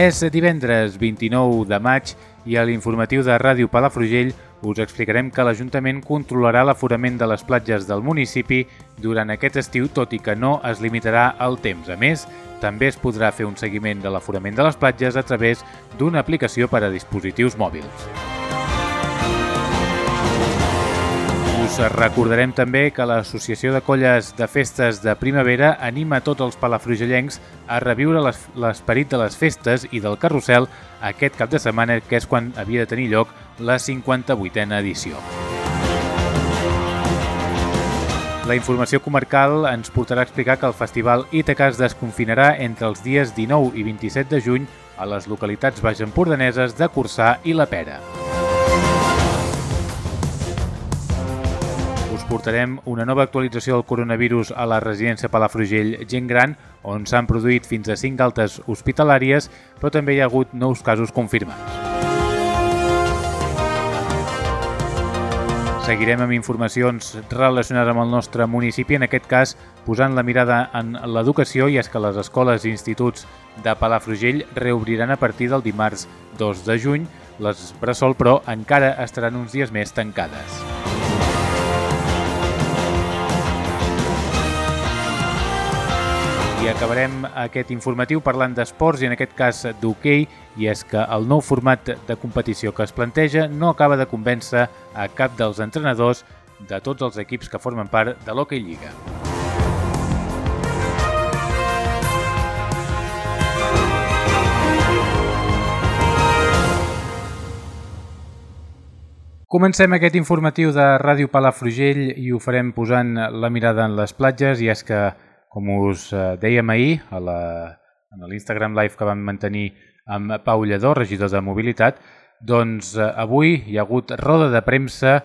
És divendres 29 de maig i a l'informatiu de Ràdio Palafrugell us explicarem que l'Ajuntament controlarà l'aforament de les platges del municipi durant aquest estiu, tot i que no es limitarà el temps. A més, també es podrà fer un seguiment de l'aforament de les platges a través d'una aplicació per a dispositius mòbils. Us recordarem també que l'Associació de Colles de Festes de Primavera anima tots els palafrugellencs a reviure les- l'esperit de les festes i del carrusel aquest cap de setmana, que és quan havia de tenir lloc la 58a edició. La informació comarcal ens portarà a explicar que el Festival Ítaca es desconfinarà entre els dies 19 i 27 de juny a les localitats baixempordaneses de Corçà i la Pera. Portarem una nova actualització del coronavirus a la residència Palafrugell Gent Gran, on s'han produït fins a 5 altes hospitalàries, però també hi ha hagut nous casos confirmats. Seguirem amb informacions relacionades amb el nostre municipi, en aquest cas posant la mirada en l'educació i és que les escoles i instituts de Palafrugell reobriran a partir del dimarts 2 de juny. Les Bressol, però, encara estaran uns dies més tancades. I acabarem aquest informatiu parlant d'esports i en aquest cas d'hoquei i és que el nou format de competició que es planteja no acaba de convèncer a cap dels entrenadors de tots els equips que formen part de l'Hockey Lliga. Comencem aquest informatiu de Ràdio Palafrugell i ho farem posant la mirada en les platges i és que, com us eh, dèiem ahir a la, en l'Instagram Live que vam mantenir amb Pau Lledó, regidor de Mobilitat, doncs eh, avui hi ha hagut roda de premsa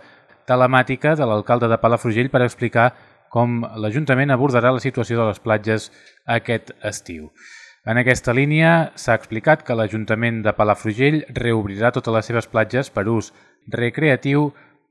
telemàtica de l'alcalde de Palafrugell per explicar com l'Ajuntament abordarà la situació de les platges aquest estiu. En aquesta línia s'ha explicat que l'Ajuntament de Palafrugell reobrirà totes les seves platges per ús recreatiu,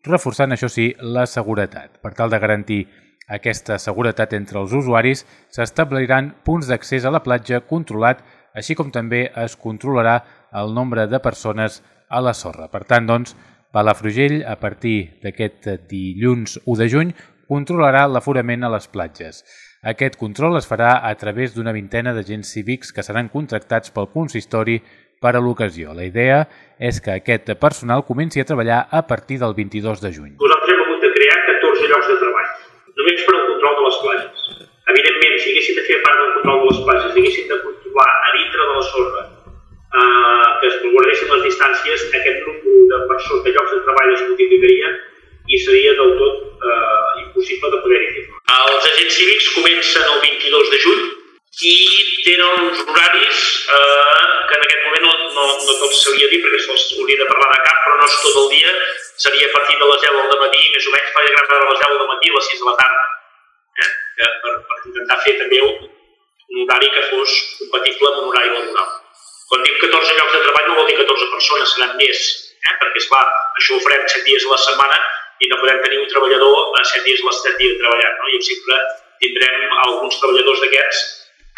reforçant, això sí, la seguretat. Per tal de garantir aquesta seguretat entre els usuaris, s'establiran punts d'accés a la platja controlat, així com també es controlarà el nombre de persones a la sorra. Per tant, doncs, Palafrugell, a partir d'aquest dilluns 1 de juny, controlarà l'aforament a les platges. Aquest control es farà a través d'una vintena d'agents cívics que seran contractats pel consistori per a l'ocasió. La idea és que aquest personal comenci a treballar a partir del 22 de juny. Nosaltres hem hagut de crear 14 llocs de treball, només per al control de les platges. Evidentment, si haguéssim de fer part del control de les platges, si haguéssim de controlar a dintre de la sorra, eh, que es guardessin les distàncies, aquest número de persones, de llocs de treball es multiplicaria i seria del tot eh, impossible de poder-hi fer. Els agents cívics comencen el 22 de juny i tenen uns horaris eh, que en aquest moment no, no, no te'ls sabria dir perquè se'ls hauria de parlar de cap, però no és tot el dia, seria a partir de les 10 del matí, més o menys, fa grans de les 10 del matí a les 6 de la tarda, eh? que per, per intentar fer també un, horari que fos compatible amb un horari laboral. Quan dic 14 llocs de treball no vol dir 14 persones, seran més, eh? perquè es va, això ho farem 7 dies a la setmana i no podem tenir un treballador a 7 dies a les 7 dies treballant. No? I sempre tindrem alguns treballadors d'aquests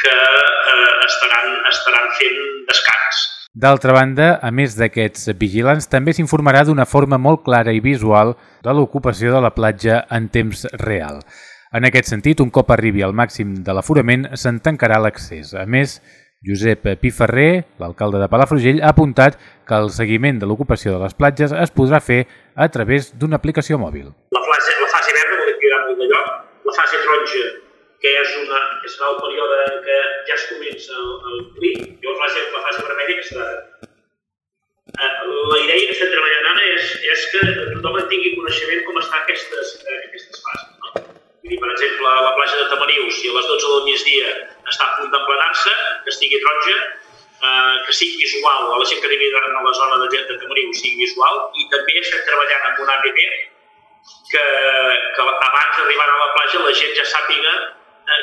que eh, estaran, estaran fent descans. D'altra banda, a més d'aquests vigilants, també s'informarà d'una forma molt clara i visual de l'ocupació de la platja en temps real. En aquest sentit, un cop arribi al màxim de l'aforament, se'n tancarà l'accés. A més, Josep Piferrer, l'alcalde de Palafrugell, ha apuntat que el seguiment de l'ocupació de les platges es podrà fer a través d'una aplicació mòbil. La fase, la fase verda que hi haurà molt de lloc, la fase taronja, que és, una, que serà el període en què ja es comença el, el pli, i la la fase vermella que serà la idea que estem treballant ara és, és que tothom en tingui coneixement com estan aquestes, eh, aquestes fases. No? dir, per exemple, la platja de Tamariu, si a les 12 del migdia està a punt d'emplenar-se, que estigui taronja, eh, que sigui visual, a la gent que arribi a la zona de, de Tamariu sigui visual, i també estem treballant amb un app que, que abans d'arribar a la platja la gent ja sàpiga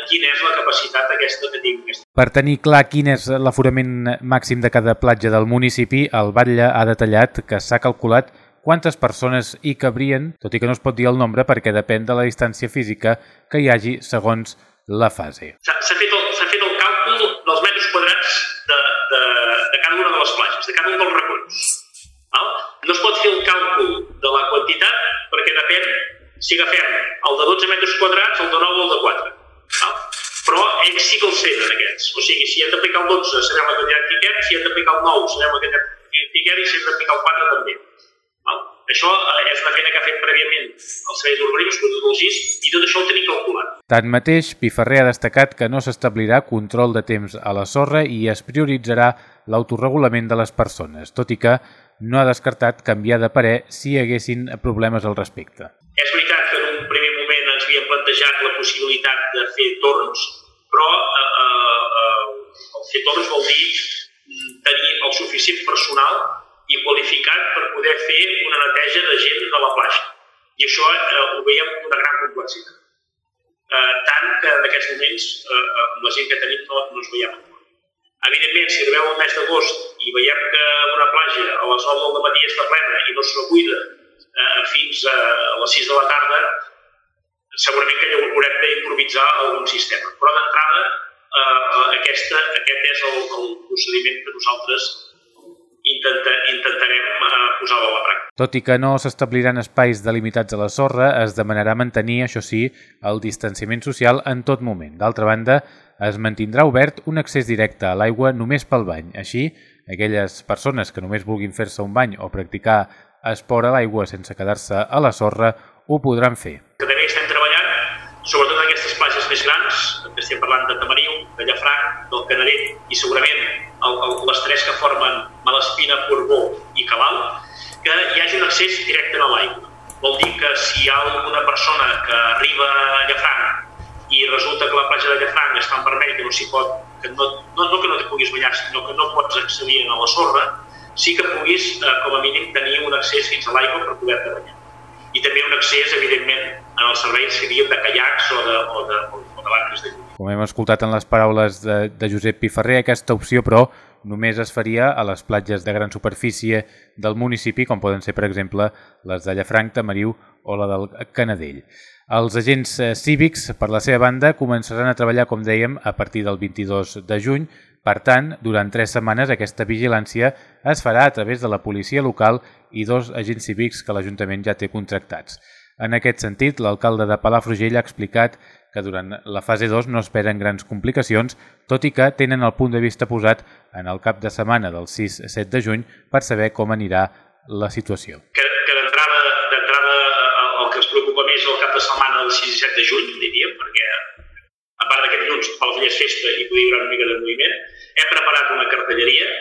quina és la capacitat aquesta que tinc. Per tenir clar quin és l'aforament màxim de cada platja del municipi, el Batlle ha detallat que s'ha calculat quantes persones hi cabrien, tot i que no es pot dir el nombre perquè depèn de la distància física que hi hagi segons la fase. S'ha fet, el, fet el càlcul dels metres quadrats de, de, de cada una de les platges, de cada un dels racons. Val? No es pot fer el càlcul de la quantitat perquè depèn si agafem el de 12 metres quadrats, el de 9 o el de 4. Val? Però ells sí que els tenen, aquests. O sigui, si hem d'aplicar el 12, sabem la quantitat que si hem d'aplicar el 9, sabem la quantitat que i si hem d'aplicar el 4 també. Val? Això eh, és una feina que ha fet prèviament els serveis urbanismes, productors i tot això ho tenim calculat. Tanmateix, Piferrer ha destacat que no s'establirà control de temps a la sorra i es prioritzarà l'autoregulament de les persones, tot i que no ha descartat canviar de parer si hi haguessin problemes al respecte. És veritat que en un primer moment ens havíem plantejat la possibilitat de fer torns, però eh, eh, eh el fer torns vol dir tenir el suficient personal i qualificat per poder fer una neteja de gent de la platja. I això eh, ho veiem una gran complexitat. Eh, tant que en aquests moments eh, eh amb la gent que tenim no, no ens veiem Evidentment, si arribeu al mes d'agost i veiem que una platja a les 9 del matí està plena i no es recuida eh, fins a les 6 de la tarda, segurament que haurem d'improvisar algun sistema. Però d'entrada, eh, aquesta, aquest és el, el procediment que nosaltres intenta, intentarem eh, posar-la a la pràctica. Tot i que no s'establiran espais delimitats a la sorra, es demanarà mantenir, això sí, el distanciament social en tot moment. D'altra banda, es mantindrà obert un accés directe a l'aigua només pel bany. Així, aquelles persones que només vulguin fer-se un bany o practicar esport a l'aigua sense quedar-se a la sorra ho podran fer. Que també estem sobretot en aquestes platges més grans, que estem parlant de Tamariu, de Llafranc, del Canadell i segurament el, el, les tres que formen Malespina, Corbó i Cabal, que hi hagi un accés directe a l'aigua. Vol dir que si hi ha alguna persona que arriba a Llafranc i resulta que la platja de Llafranc està en vermell, que no s'hi pot, que no, no, no que no t'hi puguis banyar, sinó que no pots accedir a la sorra, sí que puguis, eh, com a mínim, tenir un accés fins a l'aigua per poder-te banyar. I també un accés, evidentment, en els serveis que diguem de caiacs o de, o de, o de barques de llum. Com hem escoltat en les paraules de, de Josep Piferrer, aquesta opció, però, només es faria a les platges de gran superfície del municipi, com poden ser, per exemple, les de Llafranc, Tamariu o la del Canadell. Els agents eh, cívics, per la seva banda, començaran a treballar, com dèiem, a partir del 22 de juny. Per tant, durant tres setmanes aquesta vigilància es farà a través de la policia local i dos agents cívics que l'Ajuntament ja té contractats. En aquest sentit, l'alcalde de Palafrugell ha explicat que durant la fase 2 no esperen grans complicacions, tot i que tenen el punt de vista posat en el cap de setmana del 6-7 de juny per saber com anirà la situació. Que, que d'entrada el que ens preocupa més és el cap de setmana del 6 i 7 de juny, diríem, perquè a part d'aquest dilluns pel dia és festa i podria haver una mica de moviment, hem preparat una cartelleria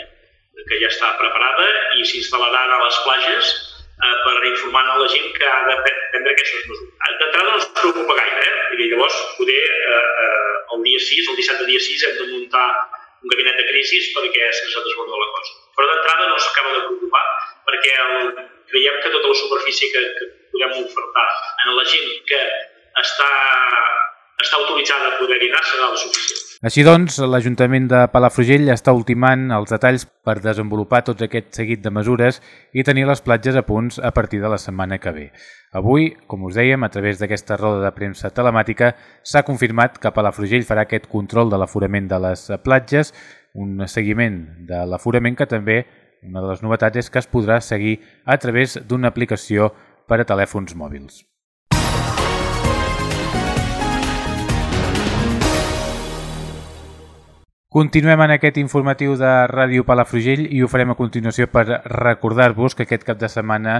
que ja està preparada i s'instal·larà a les platges eh, per informar a la gent que ha de prendre aquestes mesures. D'entrada no ens preocupa gaire, eh? I llavors poder eh, eh, el dia 6, el dissabte dia 6, hem de muntar un gabinet de crisis perquè se'ns ha desbordat la cosa. Però d'entrada no s'acaba de preocupar perquè el, creiem que tota la superfície que, que podem ofertar a la gent que està està autoritzada a poder anar serà el suficient. Així doncs, l'Ajuntament de Palafrugell està ultimant els detalls per desenvolupar tot aquest seguit de mesures i tenir les platges a punts a partir de la setmana que ve. Avui, com us dèiem, a través d'aquesta roda de premsa telemàtica, s'ha confirmat que Palafrugell farà aquest control de l'aforament de les platges, un seguiment de l'aforament que també una de les novetats és que es podrà seguir a través d'una aplicació per a telèfons mòbils. Continuem en aquest informatiu de Ràdio Palafrugell i ho farem a continuació per recordar-vos que aquest cap de setmana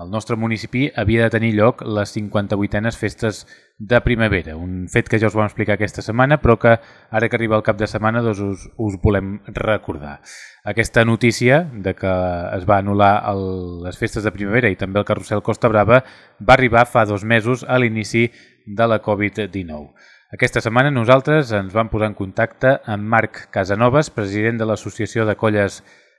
al nostre municipi havia de tenir lloc les 58enes festes de primavera, un fet que ja us vam explicar aquesta setmana, però que ara que arriba el cap de setmana doncs us, us volem recordar. Aquesta notícia de que es va anul·lar el, les festes de primavera i també el carrusel Costa Brava va arribar fa dos mesos a l'inici de la Covid-19. Aquesta setmana nosaltres ens vam posar en contacte amb Marc Casanovas, president de l'Associació de Colles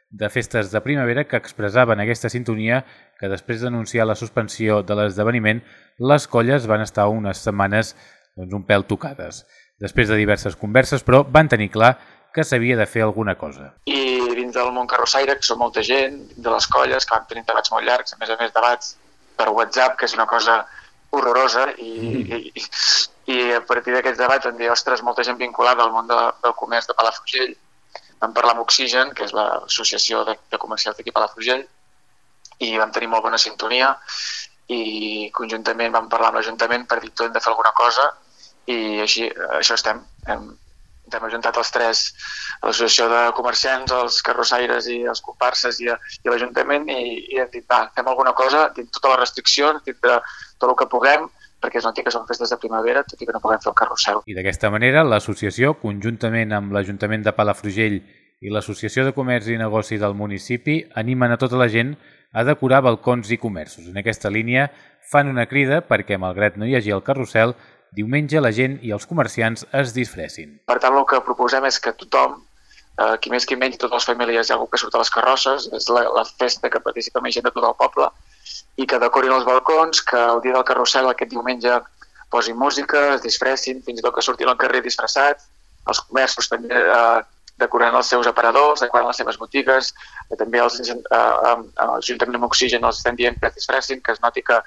de Festes de Primavera, que expressava en aquesta sintonia que després d'anunciar la suspensió de l'esdeveniment, les colles van estar unes setmanes doncs, un pèl tocades. Després de diverses converses, però, van tenir clar que s'havia de fer alguna cosa. I dins del món carrossaire, que som molta gent, de les colles, que van tenir debats molt llargs, a més a més debats per WhatsApp, que és una cosa horrorosa, i, mm. i, i a partir d'aquests debats vam dir, ostres, molta gent vinculada al món de, del comerç de Palafrugell, vam parlar amb Oxigen, que és l'associació de, de comercials d'aquí Palafrugell, i vam tenir molt bona sintonia, i conjuntament vam parlar amb l'Ajuntament per dir que hem de fer alguna cosa i així, això estem. Hem, hem ajuntat els tres, l'associació de comerciants, els carrossaires i els comparses i, i l'Ajuntament i, i hem dit, va, fem alguna cosa, dins totes les restriccions, de tot el que puguem, perquè és notícia que són festes de primavera, tot i que no puguem fer el carrusel. I d'aquesta manera, l'associació, conjuntament amb l'Ajuntament de Palafrugell i l'Associació de Comerç i Negoci del municipi, animen a tota la gent a decorar balcons i comerços. En aquesta línia fan una crida perquè, malgrat no hi hagi el carrusel, diumenge la gent i els comerciants es disfressin. Per tant, el que proposem és que tothom, eh, qui més qui menys, totes les famílies, hi ha algú que surt a les carrosses, és la, la festa que participa més gent de tot el poble, i que decorin els balcons, que el dia del carrusel aquest diumenge posin música, es disfressin, fins i tot que surtin al carrer disfressats, els comerços també eh, decorant els seus aparadors, decorant les seves botigues, eh, també els, eh, eh, juntament amb Oxigen els estem dient que es disfressin, que es noti que,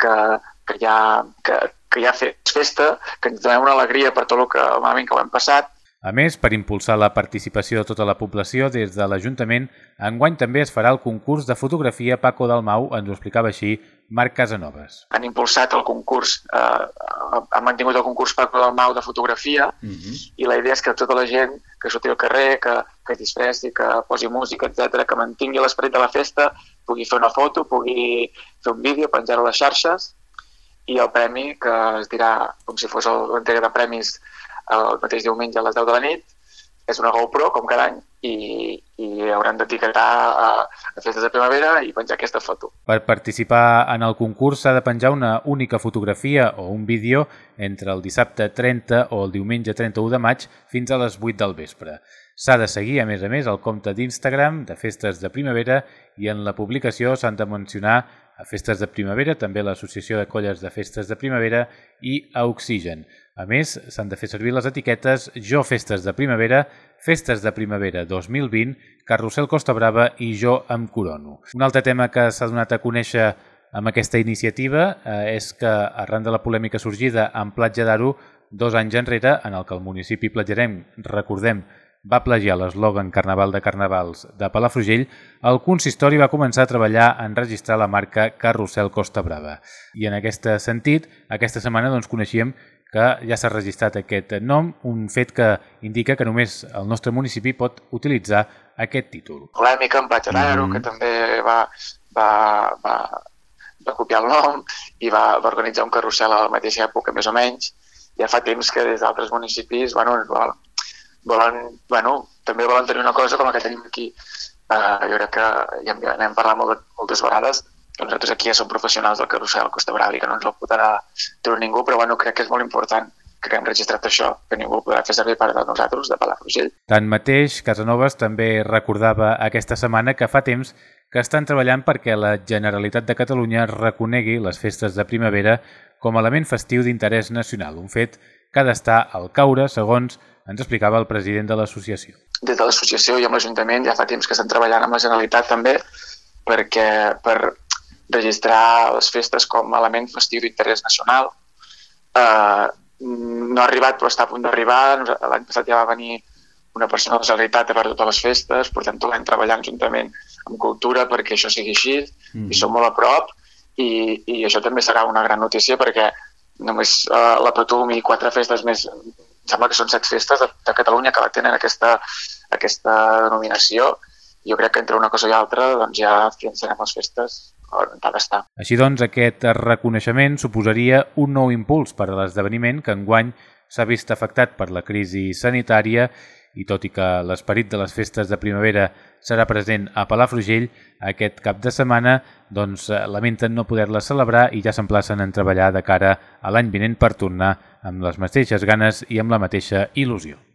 que, que, hi, ha, que, que hi ha festa, que ens donem una alegria per tot el que malament que ho hem passat, a més, per impulsar la participació de tota la població des de l'Ajuntament, enguany també es farà el concurs de fotografia Paco Dalmau, ens ho explicava així Marc Casanovas. Han impulsat el concurs, eh, han mantingut el concurs Paco Dalmau de fotografia uh mhm. -huh. i la idea és que tota la gent que surti al carrer, que, que es disfressi, que posi música, etc, que mantingui l'esperit de la festa, pugui fer una foto, pugui fer un vídeo, penjar-ho a les xarxes i el premi, que es dirà com si fos l'entrega de premis el mateix diumenge a les 10 de la nit, és una GoPro, com cada any, i, i hauran d'etiquetar a, a festes de primavera i penjar aquesta foto. Per participar en el concurs s'ha de penjar una única fotografia o un vídeo entre el dissabte 30 o el diumenge 31 de maig fins a les 8 del vespre. S'ha de seguir, a més a més, el compte d'Instagram de Festes de Primavera i en la publicació s'han de mencionar a Festes de Primavera, també l'Associació de Colles de Festes de Primavera i a Oxigen. A més, s'han de fer servir les etiquetes Jo Festes de Primavera, Festes de Primavera 2020, Carrusel Costa Brava i Jo em corono. Un altre tema que s'ha donat a conèixer amb aquesta iniciativa eh, és que, arran de la polèmica sorgida en Platja d'Aro dos anys enrere, en el que el municipi platjarem, recordem, va plagiar l'eslògan Carnaval de Carnavals de Palafrugell, el consistori va començar a treballar en registrar la marca Carrusel Costa Brava. I en aquest sentit, aquesta setmana doncs, coneixíem que ja s'ha registrat aquest nom, un fet que indica que només el nostre municipi pot utilitzar aquest títol. Polèmica amb Platjanero, mm -hmm. que també va, va, va, va copiar el nom i va, va organitzar un carrusel a la mateixa època, més o menys. Ja fa temps que des d'altres municipis bueno, volen, volen, bueno, també volen tenir una cosa com la que tenim aquí. Uh, jo crec que ja n'hem parlat molt, moltes vegades, que nosaltres aquí ja som professionals del carrusel Costa Brava i que no ens el podrà treure ningú, però bueno, crec que és molt important que hem registrat això, que ningú podrà fer servir per a nosaltres, de Palafrugell. Tanmateix, Casanovas també recordava aquesta setmana que fa temps que estan treballant perquè la Generalitat de Catalunya reconegui les festes de primavera com a element festiu d'interès nacional, un fet que ha d'estar al caure, segons ens explicava el president de l'associació. Des de l'associació i amb l'Ajuntament ja fa temps que estan treballant amb la Generalitat també perquè per registrar les festes com a element festiu d'interès nacional. Eh, no ha arribat, però està a punt d'arribar. L'any passat ja va venir una persona de la Generalitat a veure totes les festes, portem tot l'any treballant juntament amb cultura perquè això sigui així, mm. i som molt a prop, i, i això també serà una gran notícia perquè només uh, la Patum i quatre festes més, sembla que són set festes de, de Catalunya que la tenen aquesta, aquesta denominació. Jo crec que entre una cosa i altra doncs ja finançarem les festes ha d'estar. Així doncs, aquest reconeixement suposaria un nou impuls per a l'esdeveniment que enguany s'ha vist afectat per la crisi sanitària i tot i que l'esperit de les festes de primavera serà present a Palafrugell, aquest cap de setmana doncs, lamenten no poder-la celebrar i ja s'emplacen en treballar de cara a l'any vinent per tornar amb les mateixes ganes i amb la mateixa il·lusió.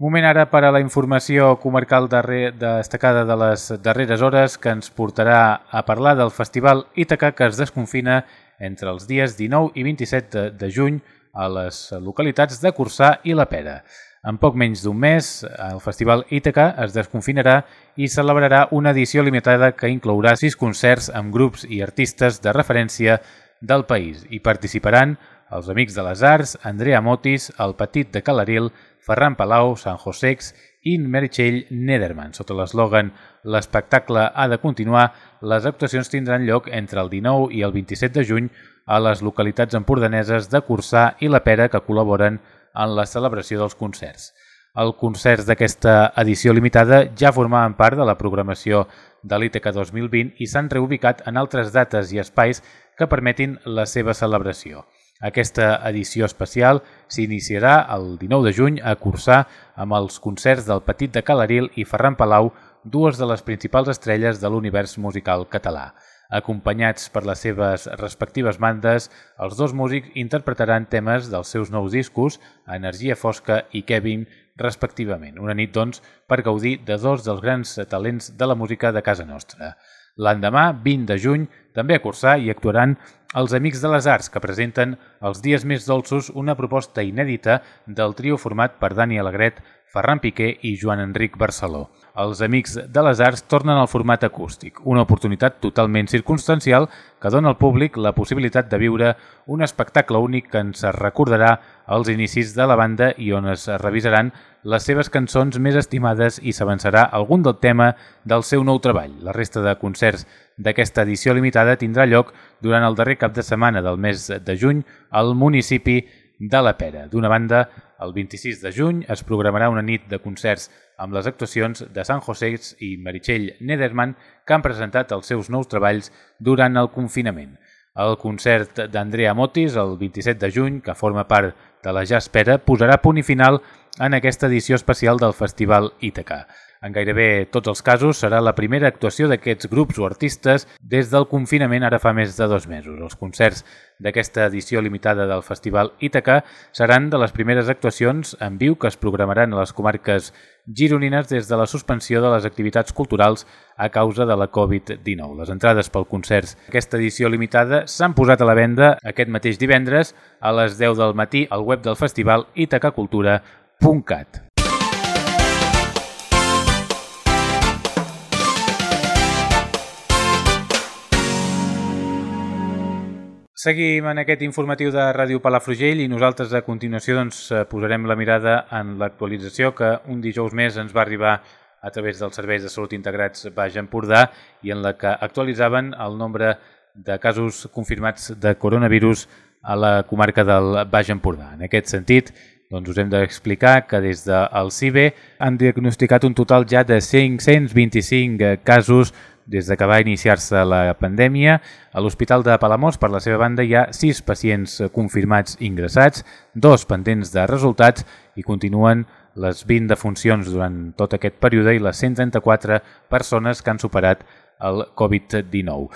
Moment ara per a la informació comarcal darrer, destacada de les darreres hores que ens portarà a parlar del Festival Ítaca que es desconfina entre els dies 19 i 27 de, de juny a les localitats de Cursà i la Pera. En poc menys d'un mes, el Festival Ítaca es desconfinarà i celebrarà una edició limitada que inclourà sis concerts amb grups i artistes de referència del país. Hi participaran els Amics de les Arts, Andrea Motis, el Petit de Calaril, Ferran Palau, Sant Josex i Meritxell Nederman. Sota l'eslògan L'espectacle ha de continuar, les actuacions tindran lloc entre el 19 i el 27 de juny a les localitats empordaneses de Cursà i la Pera que col·laboren en la celebració dels concerts. Els concerts d'aquesta edició limitada ja formaven part de la programació de l'ITECA 2020 i s'han reubicat en altres dates i espais que permetin la seva celebració. Aquesta edició especial s'iniciarà el 19 de juny a Cursà amb els concerts del Petit de Calaril i Ferran Palau, dues de les principals estrelles de l'univers musical català. Acompanyats per les seves respectives bandes, els dos músics interpretaran temes dels seus nous discos, Energia Fosca i Kevin, respectivament. Una nit, doncs, per gaudir de dos dels grans talents de la música de casa nostra. L'endemà, 20 de juny, també a Cursà hi actuaran els Amics de les Arts, que presenten Els dies més dolços, una proposta inèdita del trio format per Dani Alegret, Ferran Piqué i Joan Enric Barceló. Els Amics de les Arts tornen al format acústic, una oportunitat totalment circumstancial que dona al públic la possibilitat de viure un espectacle únic que ens recordarà els inicis de la banda i on es revisaran les seves cançons més estimades i s'avançarà algun del tema del seu nou treball. La resta de concerts d'aquesta edició limitada tindrà lloc durant el darrer cap de setmana del mes de juny al municipi de la Pera. D'una banda, el 26 de juny es programarà una nit de concerts amb les actuacions de San José i Meritxell Nederman que han presentat els seus nous treballs durant el confinament. El concert d'Andrea Motis, el 27 de juny, que forma part de la Ja Espera, posarà punt i final en aquesta edició especial del Festival Ítaca. En gairebé tots els casos serà la primera actuació d'aquests grups o artistes des del confinament ara fa més de dos mesos. Els concerts d'aquesta edició limitada del Festival Ítaca seran de les primeres actuacions en viu que es programaran a les comarques gironines des de la suspensió de les activitats culturals a causa de la Covid-19. Les entrades pel concerts d'aquesta edició limitada s'han posat a la venda aquest mateix divendres a les 10 del matí al web del festival itacacultura.cat. Seguim en aquest informatiu de Ràdio Palafrugell i nosaltres a continuació doncs, eh, posarem la mirada en l'actualització que un dijous més ens va arribar a través dels serveis de salut integrats Baix Empordà i en la que actualitzaven el nombre de casos confirmats de coronavirus a la comarca del Baix Empordà. En aquest sentit, doncs us hem d'explicar que des del CIBE han diagnosticat un total ja de 525 casos des de que va iniciar-se la pandèmia, a l'Hospital de Palamós, per la seva banda, hi ha sis pacients confirmats ingressats, dos pendents de resultats i continuen les 20 defuncions durant tot aquest període i les 134 persones que han superat el Covid-19.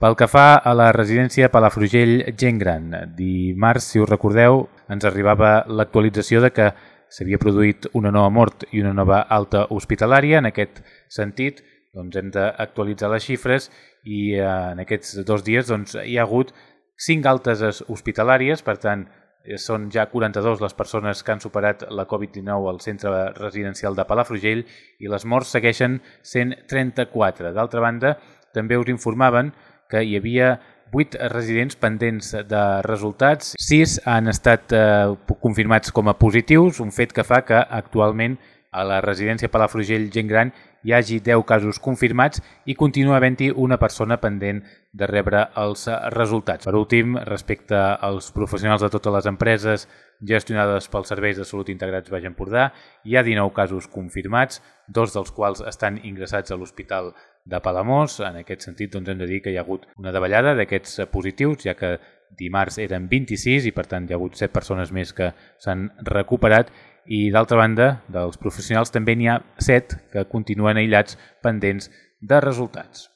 Pel que fa a la residència Palafrugell Gent Gran, dimarts, si us recordeu, ens arribava l'actualització de que s'havia produït una nova mort i una nova alta hospitalària. En aquest sentit, doncs hem d'actualitzar les xifres i eh, en aquests dos dies doncs, hi ha hagut 5 altes hospitalàries, per tant, eh, són ja 42 les persones que han superat la Covid-19 al centre residencial de Palafrugell i les morts segueixen sent 34. D'altra banda, també us informaven que hi havia 8 residents pendents de resultats, 6 han estat eh, confirmats com a positius, un fet que fa que actualment a la residència Palafrugell Gent Gran hi hagi 10 casos confirmats i continua havent-hi una persona pendent de rebre els resultats. Per últim, respecte als professionals de totes les empreses gestionades pels serveis de salut integrats Baix Empordà, hi ha 19 casos confirmats, dos dels quals estan ingressats a l'Hospital de Palamós. En aquest sentit, doncs, hem de dir que hi ha hagut una davallada d'aquests positius, ja que dimarts eren 26 i per tant hi ha hagut 7 persones més que s'han recuperat i d'altra banda, dels professionals també n'hi ha 7 que continuen aïllats pendents de resultats.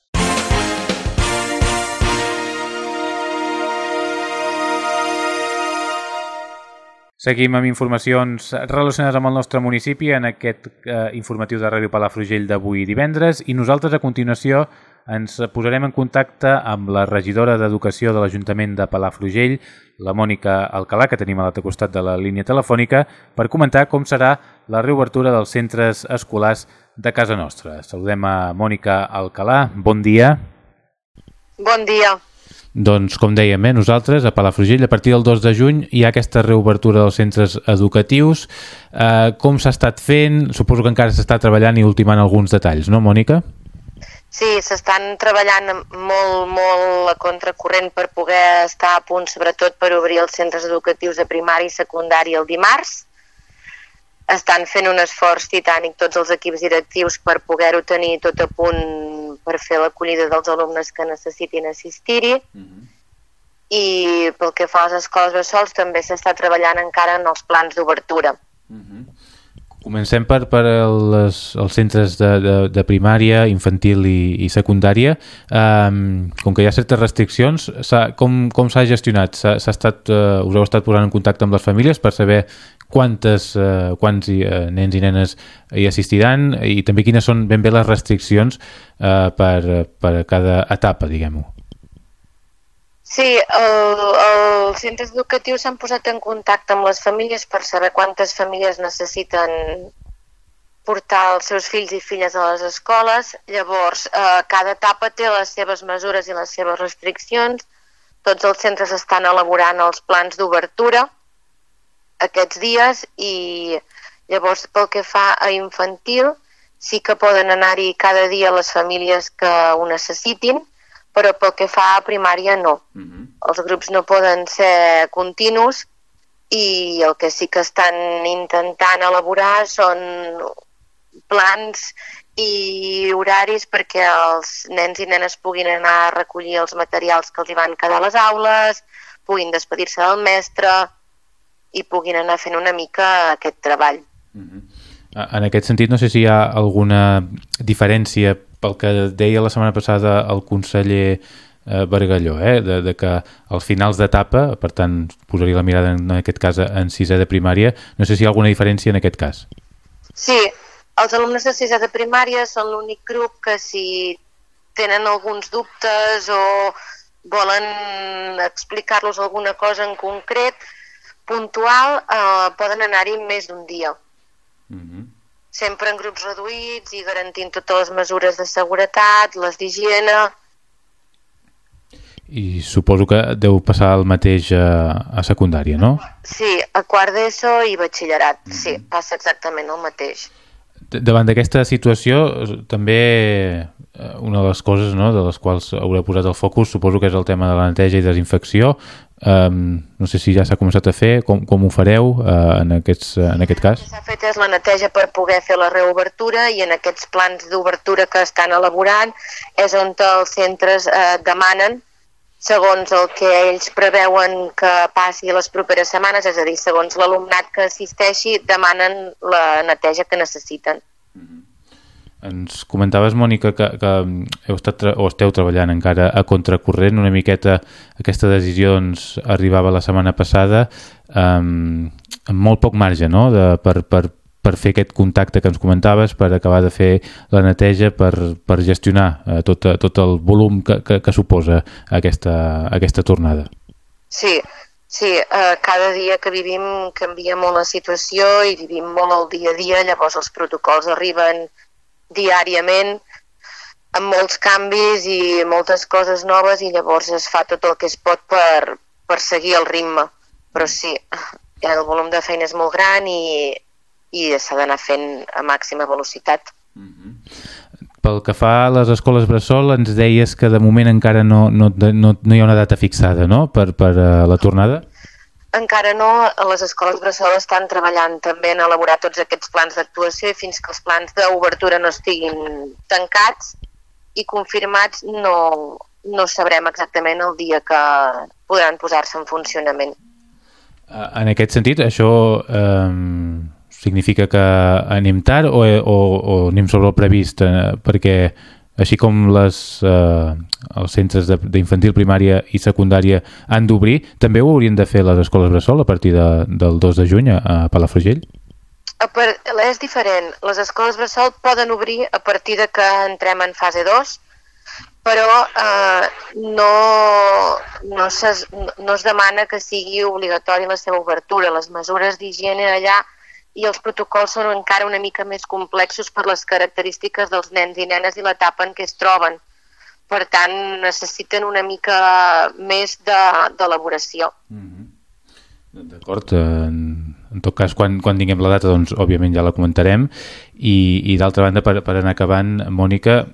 Seguim amb informacions relacionades amb el nostre municipi en aquest eh, informatiu de Ràdio Palafrugell d'avui divendres i nosaltres a continuació ens posarem en contacte amb la regidora d'Educació de l'Ajuntament de Palafrugell, la Mònica Alcalà, que tenim a l'altre costat de la línia telefònica, per comentar com serà la reobertura dels centres escolars de casa nostra. Saludem a Mònica Alcalà. Bon dia. Bon dia. Doncs, com dèiem, eh, nosaltres a Palafrugell a partir del 2 de juny hi ha aquesta reobertura dels centres educatius. Eh, com s'ha estat fent? Suposo que encara s'està treballant i ultimant alguns detalls, no, Mònica? Sí, s'estan treballant molt, molt a contracorrent per poder estar a punt, sobretot per obrir els centres educatius de primari i secundari el dimarts. Estan fent un esforç titànic tots els equips directius per poder-ho tenir tot a punt per fer l'acollida dels alumnes que necessitin assistir-hi. Uh mhm. -huh. I pel que fa a les escoles bessols també s'està treballant encara en els plans d'obertura. Uh mhm. -huh. Comencem per, per les, els centres de, de, de primària, infantil i, i secundària. Um, com que hi ha certes restriccions, com, com s'ha gestionat? S ha, estat, uh, us heu estat posant en contacte amb les famílies per saber quantes, eh, quants eh, nens i nenes hi assistiran i també quines són ben bé les restriccions eh, per, per cada etapa, diguem-ho. Sí, el, els centres educatius s'han posat en contacte amb les famílies per saber quantes famílies necessiten portar els seus fills i filles a les escoles. Llavors, eh, cada etapa té les seves mesures i les seves restriccions. Tots els centres estan elaborant els plans d'obertura aquests dies i llavors pel que fa a infantil sí que poden anar-hi cada dia les famílies que ho necessitin, però pel que fa a primària no. Uh mhm. -huh. Els grups no poden ser continus i el que sí que estan intentant elaborar són plans i horaris perquè els nens i nenes puguin anar a recollir els materials que els hi van quedar a les aules, puguin despedir-se del mestre, i puguin anar fent una mica aquest treball. Uh -huh. En aquest sentit, no sé si hi ha alguna diferència pel que deia la setmana passada el conseller eh, Bargalló, eh? de, de que als finals d'etapa, per tant, posaria la mirada en aquest cas en sisè de primària, no sé si hi ha alguna diferència en aquest cas. Sí, els alumnes de sisè de primària són l'únic grup que si tenen alguns dubtes o volen explicar-los alguna cosa en concret, puntual eh, poden anar-hi més d'un dia. Mm -hmm. Sempre en grups reduïts i garantint totes les mesures de seguretat, les d'higiene... I suposo que deu passar el mateix a, a secundària, no? Sí, a quart d'ESO i batxillerat, mm -hmm. sí, passa exactament el mateix. Davant d'aquesta situació, també eh, una de les coses no, de les quals haureu posat el focus suposo que és el tema de la neteja i desinfecció Um, no sé si ja s'ha començat a fer, com, com ho fareu uh, en, aquests, en aquest cas? S'ha fet és la neteja per poder fer la reobertura i en aquests plans d'obertura que estan elaborant és on els centres uh, demanen segons el que ells preveuen que passi les properes setmanes, és a dir, segons l'alumnat que assisteixi, demanen la neteja que necessiten. Mm -hmm. Ens comentaves, Mònica, que, que heu estat o esteu treballant encara a contracorrent una miqueta. Aquesta decisió doncs, arribava la setmana passada um, amb molt poc marge no? de, per, per, per fer aquest contacte que ens comentaves, per acabar de fer la neteja, per, per gestionar uh, tot, tot el volum que, que, que suposa aquesta, aquesta tornada. Sí, Sí, eh, cada dia que vivim canvia molt la situació i vivim molt el dia a dia, llavors els protocols arriben diàriament amb molts canvis i moltes coses noves i llavors es fa tot el que es pot per, per seguir el ritme. Però sí, el volum de feina és molt gran i, i s'ha d'anar fent a màxima velocitat. Mm -hmm. Pel que fa a les escoles Bressol, ens deies que de moment encara no, no, no, no hi ha una data fixada no? per, per uh, la tornada? Encara no, les escoles Bressol estan treballant també en elaborar tots aquests plans d'actuació i fins que els plans d'obertura no estiguin tancats i confirmats no, no sabrem exactament el dia que podran posar-se en funcionament. En aquest sentit, això eh, significa que anem tard o, o, o anem sobre el previst? Eh, perquè així com les, eh, els centres d'infantil, primària i secundària han d'obrir, també ho haurien de fer les escoles bressol a partir de, del 2 de juny a, Palafrugell? Per, és diferent. Les escoles bressol poden obrir a partir de que entrem en fase 2, però eh, no, no, ses, no es demana que sigui obligatori la seva obertura. Les mesures d'higiene allà i els protocols són encara una mica més complexos per les característiques dels nens i nenes i l'etapa en què es troben. Per tant, necessiten una mica més d'elaboració. De, mm -hmm. D'acord. En, en tot cas, quan, quan tinguem la data, doncs, òbviament ja la comentarem. I, i d'altra banda, per, per anar acabant, Mònica,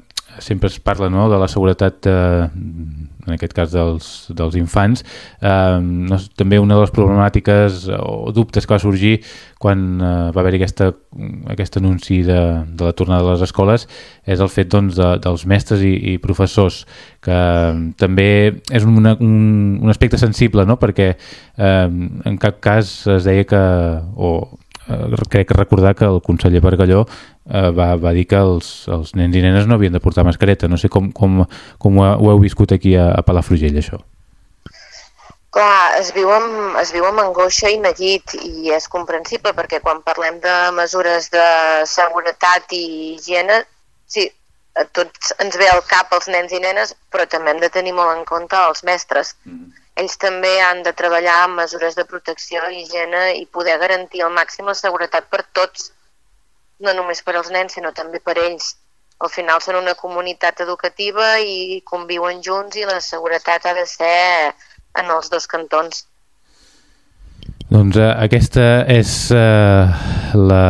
sempre es parla no, de la seguretat eh, en aquest cas dels, dels infants eh, no, també una de les problemàtiques o dubtes que va sorgir quan eh, va haver aquesta, aquest anunci de, de la tornada de les escoles és el fet doncs, de, dels mestres i, i professors que eh, també és una, un, un aspecte sensible no? perquè eh, en cap cas es deia que o crec recordar que el conseller Bargalló eh, va, va dir que els, els nens i nenes no havien de portar mascareta. No sé com, com, com ho, ho heu viscut aquí a, a Palafrugell, això. Clar, es viu, amb, es viu amb angoixa i neguit i és comprensible perquè quan parlem de mesures de seguretat i higiene, sí, a tots ens ve al cap els nens i nenes, però també hem de tenir molt en compte els mestres. Mm ells també han de treballar amb mesures de protecció, higiene i poder garantir al màxim la seguretat per tots, no només per als nens, sinó també per ells. Al final són una comunitat educativa i conviuen junts i la seguretat ha de ser en els dos cantons. Doncs eh, aquesta és eh, la,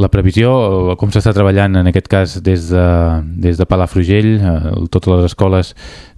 la previsió, com s'està treballant en aquest cas des de, des de Palafrugell, eh, totes les escoles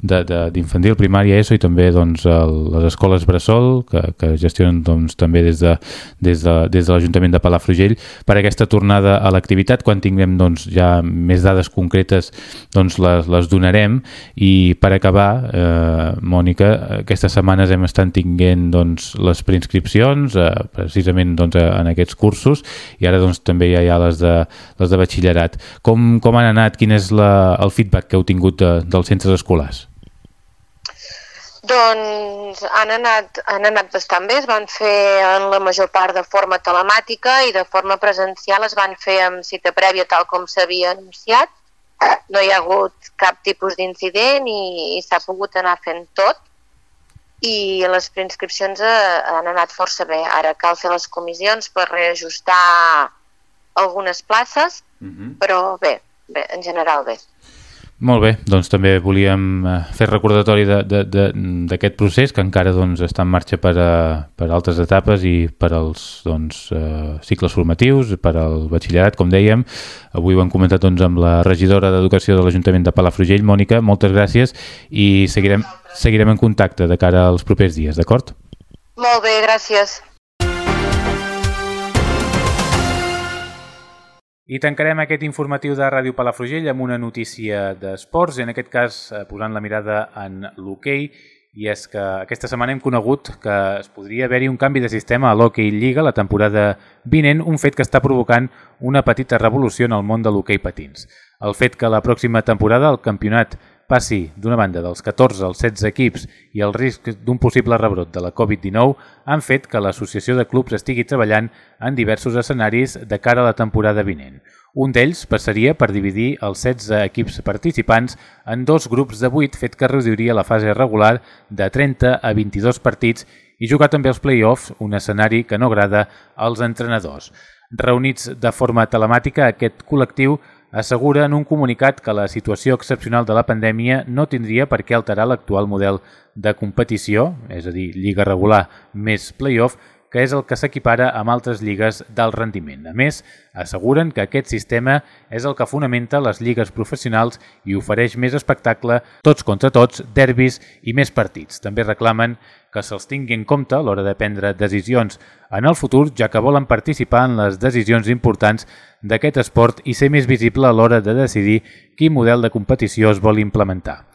d'infantil, primària, ESO i també doncs, el, les escoles Bressol que, que gestionen doncs, també des de, des de, des de l'Ajuntament de Palafrugell per aquesta tornada a l'activitat quan tinguem doncs, ja més dades concretes doncs, les, les donarem i per acabar eh, Mònica, aquestes setmanes hem estat tinguent doncs, les preinscripcions eh, precisament doncs, en aquests cursos i ara doncs, també ja hi ha les de, les de batxillerat com, com han anat? Quin és la, el feedback que heu tingut de, dels centres escolars? Doncs han anat, han anat bastant bé, es van fer en la major part de forma telemàtica i de forma presencial es van fer amb cita prèvia tal com s'havia anunciat. No hi ha hagut cap tipus d'incident i, i s'ha pogut anar fent tot i les preinscripcions eh, han anat força bé. Ara cal fer les comissions per reajustar algunes places, uh mhm. -huh. però bé, bé, en general bé. Molt bé, doncs també volíem eh, fer recordatori d'aquest procés que encara doncs, està en marxa per, a, per a altres etapes i per als doncs, uh, cicles formatius, per al batxillerat, com dèiem. Avui ho hem comentat doncs, amb la regidora d'Educació de l'Ajuntament de Palafrugell, Mònica, moltes gràcies i seguirem, seguirem en contacte de cara als propers dies, d'acord? Molt bé, gràcies. I tancarem aquest informatiu de Ràdio Palafrugell amb una notícia d'esports, en aquest cas eh, posant la mirada en l'hoquei, i és que aquesta setmana hem conegut que es podria haver-hi un canvi de sistema a l'Hockey Lliga la temporada vinent, un fet que està provocant una petita revolució en el món de l'hoquei patins. El fet que la pròxima temporada el campionat passi, d'una banda, dels 14 als 16 equips i el risc d'un possible rebrot de la Covid-19 han fet que l'Associació de Clubs estigui treballant en diversos escenaris de cara a la temporada vinent. Un d'ells passaria per dividir els 16 equips participants en dos grups de 8, fet que reduiria la fase regular de 30 a 22 partits i jugar també els play-offs, un escenari que no agrada als entrenadors. Reunits de forma telemàtica, aquest col·lectiu assegura en un comunicat que la situació excepcional de la pandèmia no tindria per què alterar l'actual model de competició, és a dir, lliga regular més play-off, que és el que s'equipara amb altres lligues d'alt rendiment. A més, asseguren que aquest sistema és el que fonamenta les lligues professionals i ofereix més espectacle, tots contra tots, derbis i més partits. També reclamen que se'ls tingui en compte a l'hora de prendre decisions en el futur, ja que volen participar en les decisions importants d'aquest esport i ser més visible a l'hora de decidir quin model de competició es vol implementar.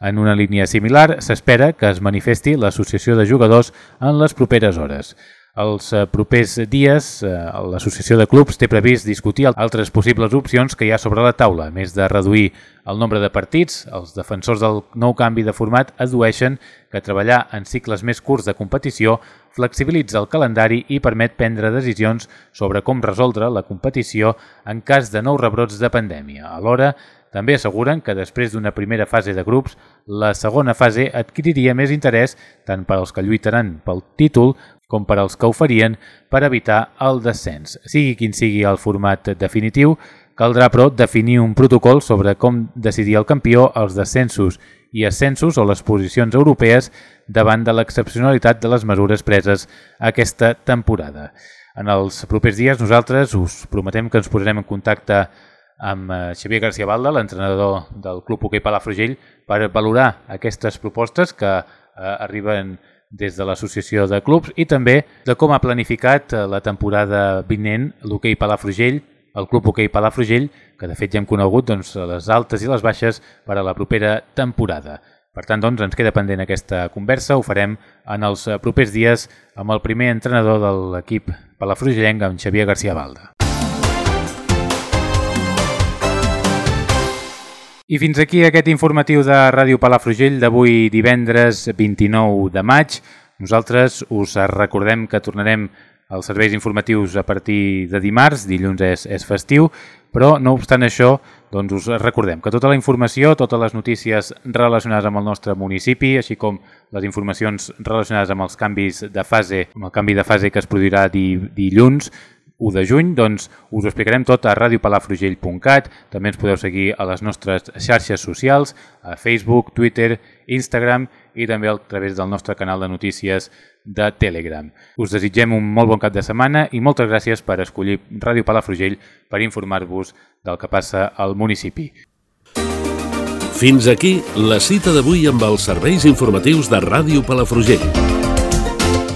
En una línia similar, s'espera que es manifesti l'associació de jugadors en les properes hores. Els eh, propers dies, eh, l'associació de clubs té previst discutir altres possibles opcions que hi ha sobre la taula. A més de reduir el nombre de partits, els defensors del nou canvi de format adueixen que treballar en cicles més curts de competició flexibilitza el calendari i permet prendre decisions sobre com resoldre la competició en cas de nous rebrots de pandèmia. Alhora, també asseguren que després d'una primera fase de grups, la segona fase adquiriria més interès tant per als que lluitaran pel títol com per als que ho farien per evitar el descens. Sigui quin sigui el format definitiu, caldrà però definir un protocol sobre com decidir el campió, els descensos i ascensos o les posicions europees davant de l'excepcionalitat de les mesures preses aquesta temporada. En els propers dies nosaltres us prometem que ens posarem en contacte amb eh, Xavier García Balda, l'entrenador del Club Hoquei Palafrugell, per valorar aquestes propostes que eh, arriben des de l'associació de clubs i també de com ha planificat eh, la temporada vinent l'hoquei Palafrugell, el Club Hoquei Palafrugell, que de fet ja hem conegut doncs, les altes i les baixes per a la propera temporada. Per tant, doncs, ens queda pendent aquesta conversa, ho farem en els propers dies amb el primer entrenador de l'equip palafrugellenc, amb Xavier García Balda. I fins aquí aquest informatiu de Ràdio Palafrugell d'avui divendres 29 de maig. Nosaltres us recordem que tornarem als serveis informatius a partir de dimarts, dilluns és, és festiu, però no obstant això, doncs us recordem que tota la informació, totes les notícies relacionades amb el nostre municipi, així com les informacions relacionades amb els canvis de fase, amb el canvi de fase que es produirà di, dilluns, 1 de juny, doncs us ho explicarem tot a radiopalafrugell.cat. També ens podeu seguir a les nostres xarxes socials, a Facebook, Twitter, Instagram i també a través del nostre canal de notícies de Telegram. Us desitgem un molt bon cap de setmana i moltes gràcies per escollir Ràdio Palafrugell per informar-vos del que passa al municipi. Fins aquí la cita d'avui amb els serveis informatius de Ràdio Palafrugell.